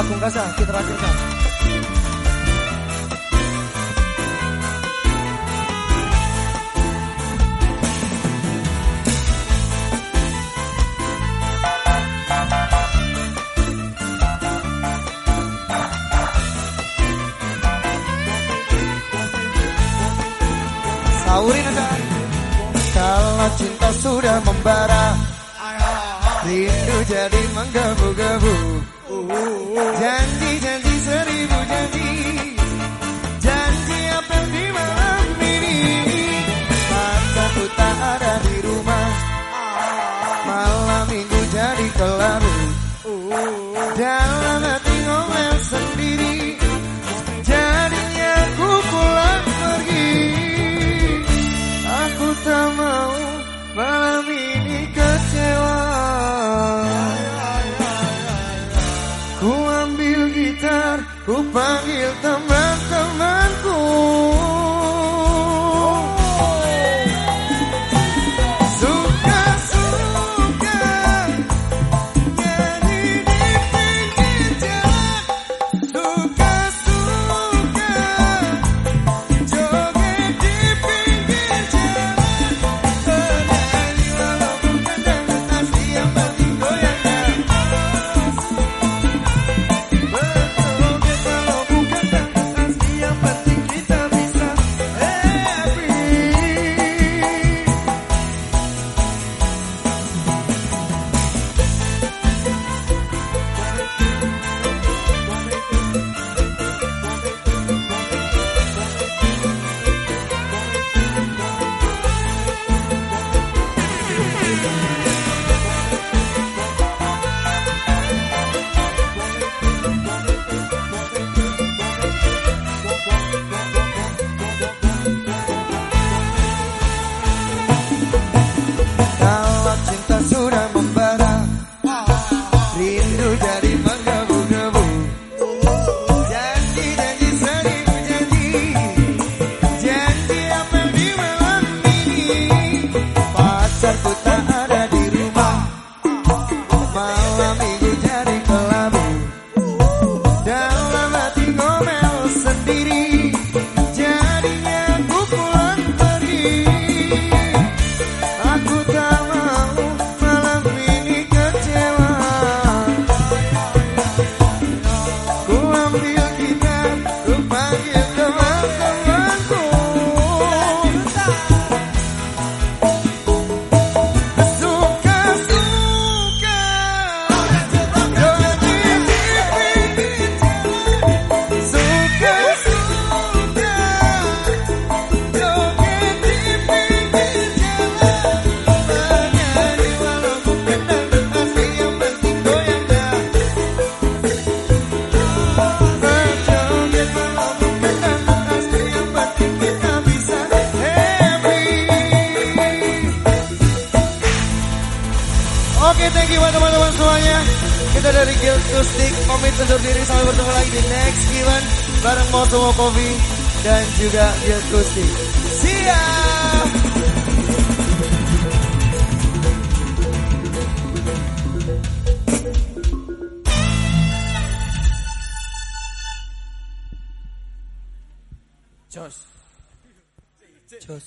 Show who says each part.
Speaker 1: Agung Gaza kita hadirkan. Saurin Kalau cinta sudah membara Rindu jadi menggebu-gebu Janji-janji seribu janji daddy money. thank you teman-teman semuanya. Kita dari Guild to Stick, komit untuk diri sampai bertemu lagi di next event bareng Motomo Coffee dan juga Guild to Stick. See ya. Jos. Jos.